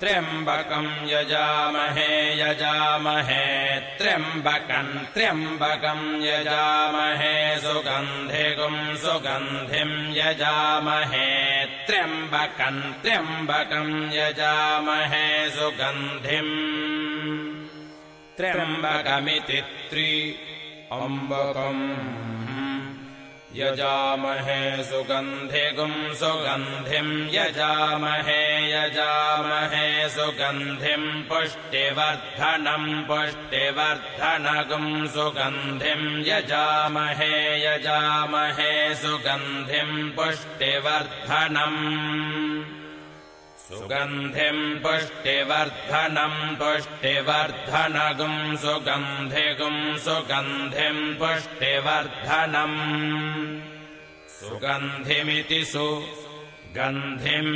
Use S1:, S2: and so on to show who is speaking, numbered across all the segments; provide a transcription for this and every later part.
S1: त्र्यम्बकम् यजामहे यजामहे त्र्यम्बकम् त्र्यम्बकम् यजामहे सुगन्धिगुम् सुगन्धिम् यजामहे त्र्यम्बकम् त्र्यम्बकम् यजामहे सुगन्धिम् त्र्यम्बकमिति त्रि अम्बकम् यजामहे सुगन्धिगुम् सुगन्धिम् यजामहे यजामहे सुगन्धिम् पुष्टिवर्धनम् पुष्टिवर्धनगुम् सुगन्धिम् यजामहे यजामहे सुगन्धिम् पुष्टिवर्धनम् सुगन्धिम् पुष्टिवर्धनम् पुष्टिवर्धनगुम् सुगन्धिगुम् सुगन्धिम् पुष्टिवर्धनम्। सुगन्धिमिति सुगन्धिम्।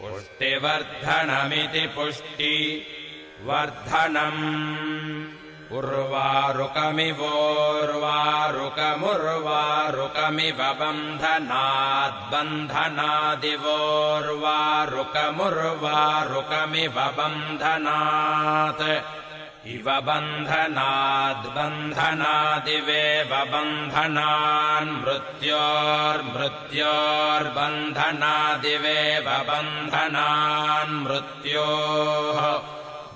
S1: पुष्टिवर्धनमिति पुष्टि वर्धनम् उर्वारुकमिवोर्वारुकमुर्वारुकमिव बन्धनाद्बन्धनादिवोर्वारुकमुर्वारुकमिव बन्धनात् इव बन्धनाद्बन्धनादिवेव बन्धनान् मृत्योर्मृत्योर्बन्धनादिवेव बन्धनान् मृत्योः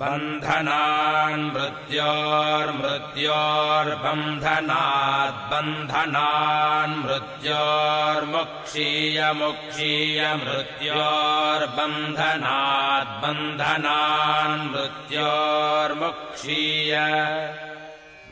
S1: बन्धनान् मृत्योर्मृत्योर्बन्धनाद्बन्धनान् मृत्योर्मुक्षीयमुक्षीयमृत्योर्बन्धनाद्बन्धनान् मृत्योर्मुक्षीय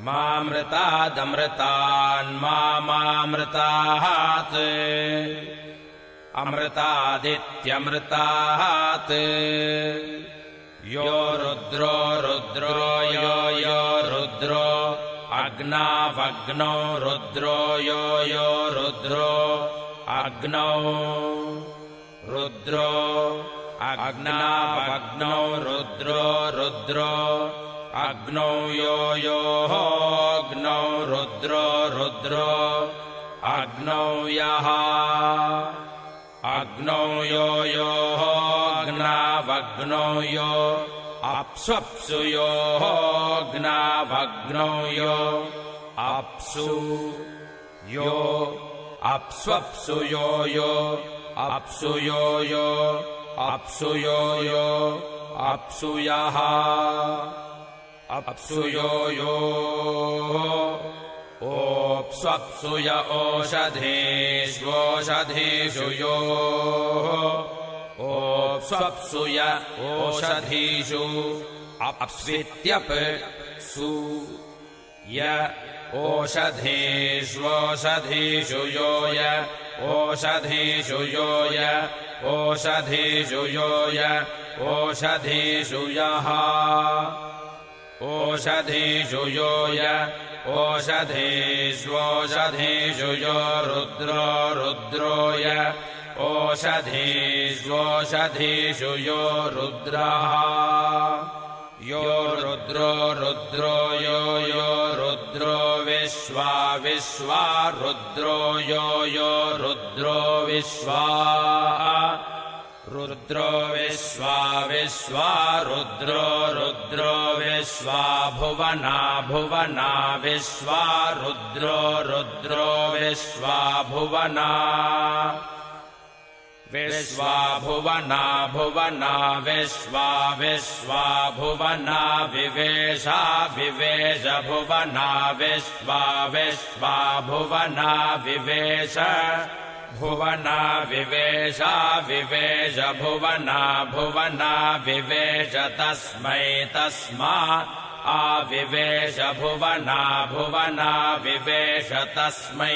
S1: मृत्योर्मृत्योर्मुक्षीय मा मुक्षीय मामुक्षीय मुक्षीय मामृतादमृतान् मामुक्षीय मुक्षीय मामृतात् अमृतादित्यमृतात् यो रुद्रो रुद्रो यो यो रुद्रो। अग्नावग्नौ रुद्रो यो यो रुद्रो। अग्नौ रुद्रो। रुद्रो रुद्रो अग्नौ यो योऽग्नौ रुद्रो रुद्रो। अग्नौ यः। अग्नौ यो योऽग्नावग्नौ यो। अप्स्वप्सु योऽग्नावग्नौ यो। अप्सु यो अप्स्वप्सु यो यो। अप्सु यो यो अप्सु यो यो। अप्सु यः अप्सु यो। यो ओप्स्वप्सु य यो। ओप्स्वप्सु य ओषधीषु। अप्स्वित्यप् सु य ओषधेष्वोषधीषु यो य ओषधीषु यो य ओषधीषु यो य ओषधीषु यः ओषधीषु यो य ओषधीष्वोषधीषु यो रुद्रो रुद्रो य ओषधीष्वोषधीषु यो रुद्रः। यो रुद्रो रुद्रो यो यो रुद्रो विश्वा विश्वा रुद्रो यो यो रुद्रो विश्वा। रुद्रो विश्वा विश्वा रुद्रो रुद्रो विश्वा भुवना भुवना विश्वा रुद्रो रुद्रो विश्वा भुवना विश्वा भुवना भुवना विश्वा विश्वा भुवना विवेशा विवेश भुवना विश्वा विश्वा भुवना विवेश भुवना विवेशा विवेश भुवना भुवना विवेश तस्मै तस्मा। आविवेश भुवना भुवना विवेश तस्मै।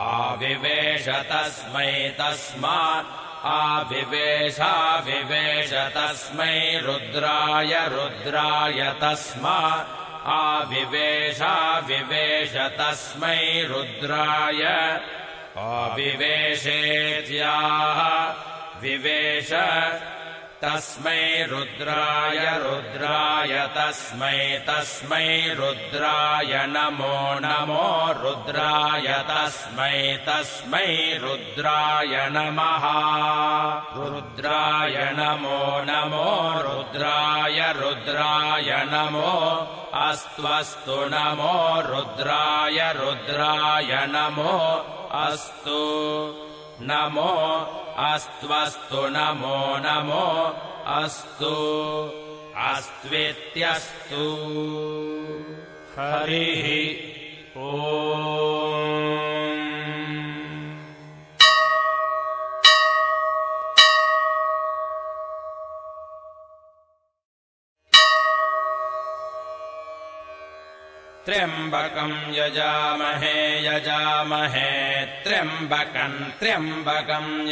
S1: आविवेश तस्मै तस्मात् आविवेशाविवेश तस्मै। रुद्राय रुद्राय तस्मा आविवेशाविवेश तस्मै रुद्राय। अविवेशेत्याह विवेश तस्मै रुद्राय रुद्राय तस्मै तस्मै रुद्राय। नमो नमो रुद्राय तस्मै तस्मै रुद्राय नमः। रुद्राय नमो नमो रुद्राय रुद्राय नमो अस्त्वस्तु नमो रुद्राय रुद्राय नमो अस्तु। नमो अस्त्वस्तु नमो नमो अस्तु। अस्त्वित्यस्तु हरिः त्र्यम्बकम् यजामहे यजामहे त्र्यम्बकम् त्र्यम्बकम्